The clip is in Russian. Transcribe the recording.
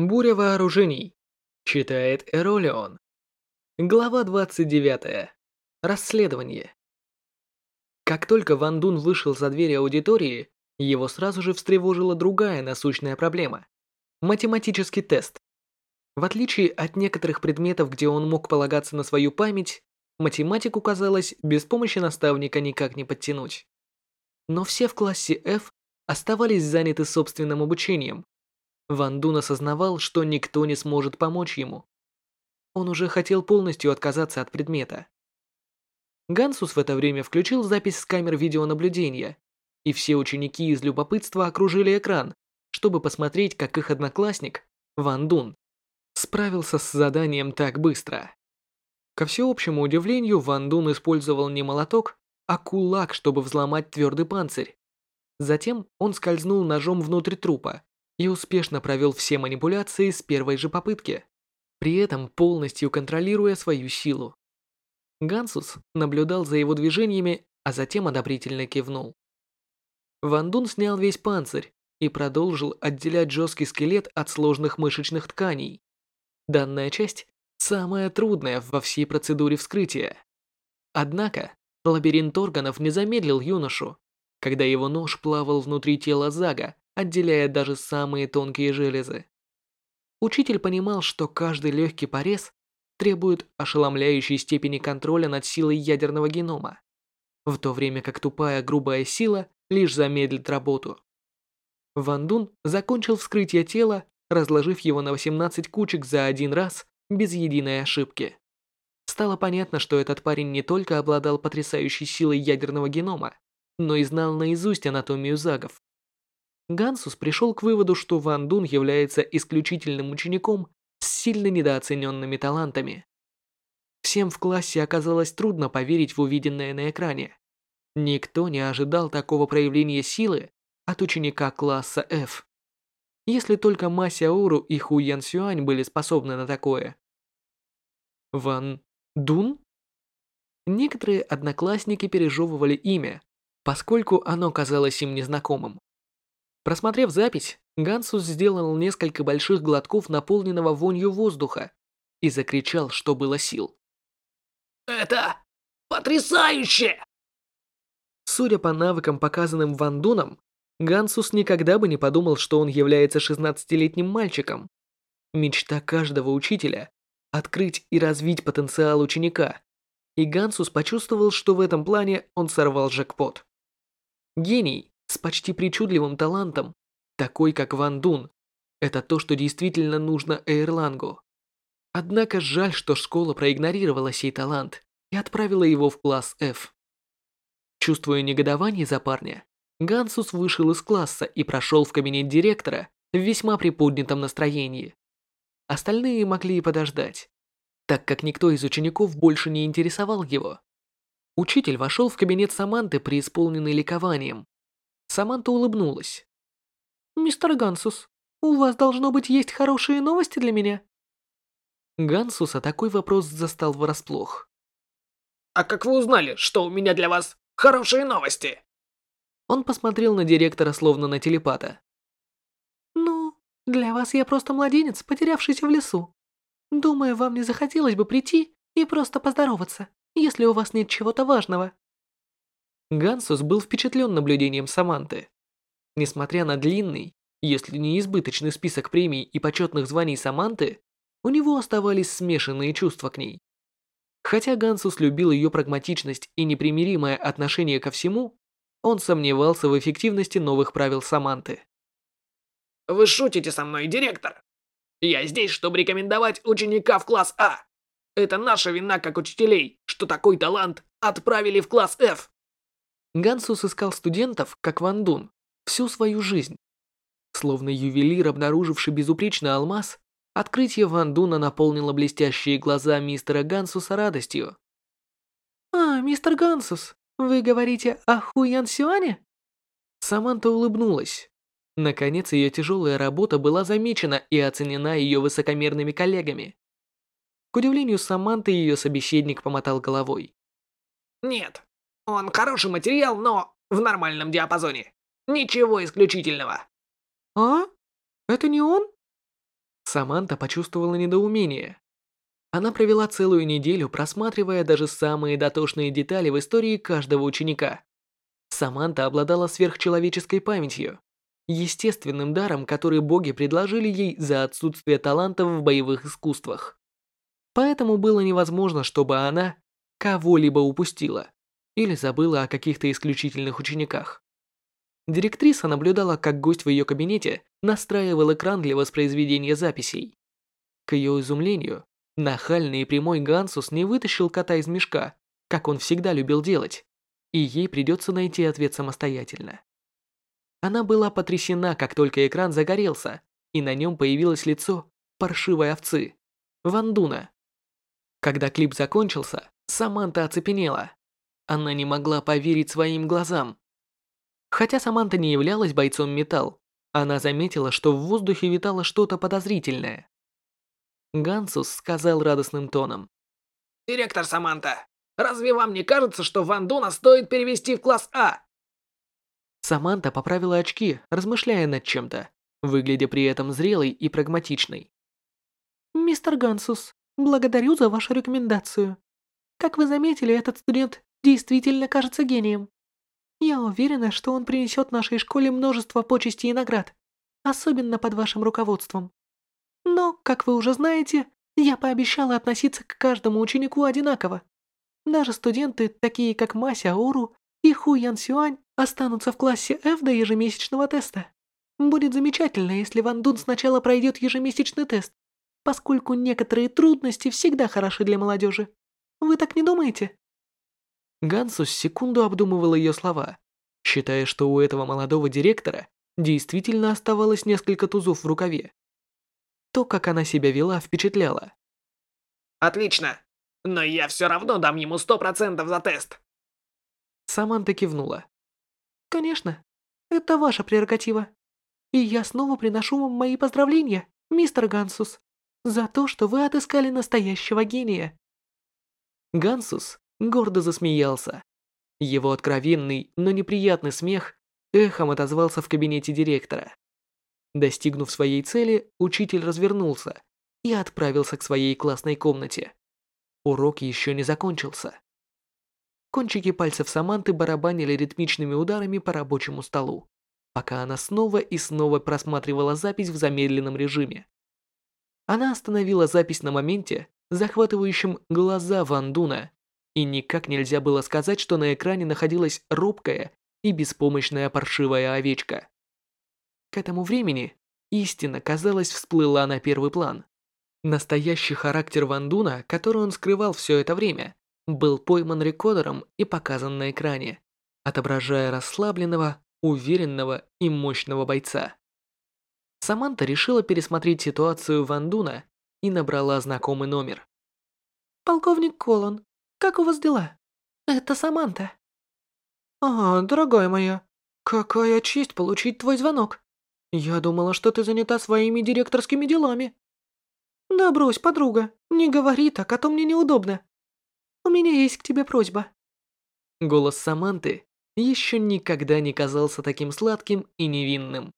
Буря вооружений. Читает Эролион. Глава 29. Расследование. Как только Ван Дун вышел за дверь аудитории, его сразу же встревожила другая насущная проблема – математический тест. В отличие от некоторых предметов, где он мог полагаться на свою память, математику, казалось, без помощи наставника никак не подтянуть. Но все в классе F оставались заняты собственным обучением, Ван Дун осознавал, что никто не сможет помочь ему. Он уже хотел полностью отказаться от предмета. Гансус в это время включил запись с камер видеонаблюдения, и все ученики из любопытства окружили экран, чтобы посмотреть, как их одноклассник, Ван Дун, справился с заданием так быстро. Ко всеобщему удивлению, Ван Дун использовал не молоток, а кулак, чтобы взломать твердый панцирь. Затем он скользнул ножом внутрь трупа и успешно провел все манипуляции с первой же попытки, при этом полностью контролируя свою силу. Гансус наблюдал за его движениями, а затем одобрительно кивнул. Ван Дун снял весь панцирь и продолжил отделять жесткий скелет от сложных мышечных тканей. Данная часть самая трудная во всей процедуре вскрытия. Однако лабиринт органов не замедлил юношу, когда его нож плавал внутри тела Зага, отделяя даже самые тонкие железы. Учитель понимал, что каждый легкий порез требует ошеломляющей степени контроля над силой ядерного генома, в то время как тупая грубая сила лишь замедлит работу. Ван Дун закончил вскрытие тела, разложив его на 18 кучек за один раз без единой ошибки. Стало понятно, что этот парень не только обладал потрясающей силой ядерного генома, но и знал наизусть анатомию загов. Гансус пришел к выводу, что Ван Дун является исключительным учеником с сильно недооцененными талантами. Всем в классе оказалось трудно поверить в увиденное на экране. Никто не ожидал такого проявления силы от ученика класса F. Если только Ма Сяору и Ху Ян Сюань были способны на такое. Ван Дун? Некоторые одноклассники пережевывали имя, поскольку оно казалось им незнакомым. Просмотрев запись, Гансус сделал несколько больших глотков наполненного вонью воздуха и закричал, что было сил. «Это потрясающе!» Судя по навыкам, показанным Ван Дуном, Гансус никогда бы не подумал, что он является 16-летним мальчиком. Мечта каждого учителя – открыть и развить потенциал ученика. И Гансус почувствовал, что в этом плане он сорвал джекпот. Гений с почти причудливым талантом, такой как Ван Дун. Это то, что действительно нужно Эйрлангу. Однако жаль, что школа проигнорировала сей талант и отправила его в класс F. Чувствуя негодование за парня, Гансус вышел из класса и прошел в кабинет директора в весьма приподнятом настроении. Остальные могли и подождать, так как никто из учеников больше не интересовал его. Учитель вошел в кабинет Саманты, преисполненный ликованием, Саманта улыбнулась. «Мистер Гансус, у вас должно быть есть хорошие новости для меня?» Гансуса такой вопрос застал врасплох. «А как вы узнали, что у меня для вас хорошие новости?» Он посмотрел на директора словно на телепата. «Ну, для вас я просто младенец, потерявшийся в лесу. Думаю, вам не захотелось бы прийти и просто поздороваться, если у вас нет чего-то важного». Гансус был впечатлен наблюдением Саманты. Несмотря на длинный, если не избыточный список премий и почетных званий Саманты, у него оставались смешанные чувства к ней. Хотя Гансус любил ее прагматичность и непримиримое отношение ко всему, он сомневался в эффективности новых правил Саманты. «Вы шутите со мной, директор? Я здесь, чтобы рекомендовать ученика в класс А. Это наша вина как учителей, что такой талант отправили в класс F. Гансус искал студентов, как Ван Дун, всю свою жизнь. Словно ювелир, обнаруживший безупречный алмаз, открытие Ван Дуна наполнило блестящие глаза мистера Гансуса радостью. «А, мистер Гансус, вы говорите о Хуян Сюане?» Саманта улыбнулась. Наконец, ее тяжелая работа была замечена и оценена ее высокомерными коллегами. К удивлению Саманты, ее собеседник помотал головой. «Нет, он хороший материал, но в нормальном диапазоне. Ничего исключительного. А? Это не он? Саманта почувствовала недоумение. Она провела целую неделю, просматривая даже самые дотошные детали в истории каждого ученика. Саманта обладала сверхчеловеческой памятью, естественным даром, который боги предложили ей за отсутствие талантов в боевых искусствах. Поэтому было невозможно, чтобы она кого-либо упустила или забыла о каких-то исключительных учениках. Директриса наблюдала, как гость в ее кабинете настраивал экран для воспроизведения записей. К ее изумлению, нахальный и прямой Гансус не вытащил кота из мешка, как он всегда любил делать, и ей придется найти ответ самостоятельно. Она была потрясена, как только экран загорелся, и на нем появилось лицо паршивой овцы, Вандуна. Когда клип закончился, Саманта оцепенела. Она не могла поверить своим глазам. Хотя Саманта не являлась бойцом металл, она заметила, что в воздухе витало что-то подозрительное. Гансус сказал радостным тоном. «Директор Саманта, разве вам не кажется, что Вандуна стоит перевести в класс А?» Саманта поправила очки, размышляя над чем-то, выглядя при этом зрелой и прагматичной. «Мистер Гансус, благодарю за вашу рекомендацию. Как вы заметили, этот студент действительно кажется гением. Я уверена, что он принесет нашей школе множество почестей и наград, особенно под вашим руководством. Но, как вы уже знаете, я пообещала относиться к каждому ученику одинаково. Даже студенты, такие как Мася Ору и Ху Ян Сюань, останутся в классе F до ежемесячного теста. Будет замечательно, если Ван Дун сначала пройдет ежемесячный тест, поскольку некоторые трудности всегда хороши для молодежи. Вы так не думаете? Гансус секунду обдумывал ее слова, считая, что у этого молодого директора действительно оставалось несколько тузов в рукаве. То, как она себя вела, впечатляло. «Отлично, но я все равно дам ему сто процентов за тест». Саманта кивнула. Конечно, это ваша прерогатива. И я снова приношу вам мои поздравления, мистер Гансус, за то, что вы отыскали настоящего гения. Гансус гордо засмеялся. Его откровенный, но неприятный смех эхом отозвался в кабинете директора. Достигнув своей цели, учитель развернулся и отправился к своей классной комнате. Урок еще не закончился. Кончики пальцев Саманты барабанили ритмичными ударами по рабочему столу, пока она снова и снова просматривала запись в замедленном режиме. Она остановила запись на моменте, захватывающем глаза Ван Дуна, и никак нельзя было сказать, что на экране находилась робкая и беспомощная паршивая овечка. К этому времени истина, казалось, всплыла на первый план. Настоящий характер Ван Дуна, который он скрывал все это время, был пойман рекодером и показан на экране, отображая расслабленного, уверенного и мощного бойца. Саманта решила пересмотреть ситуацию Ван Дуна и набрала знакомый номер. «Полковник Колон, как у вас дела? Это Саманта». «А, дорогая моя, какая честь получить твой звонок. Я думала, что ты занята своими директорскими делами». «Да брось, подруга, не говори так, а то мне неудобно. У меня есть к тебе просьба». Голос Саманты еще никогда не казался таким сладким и невинным.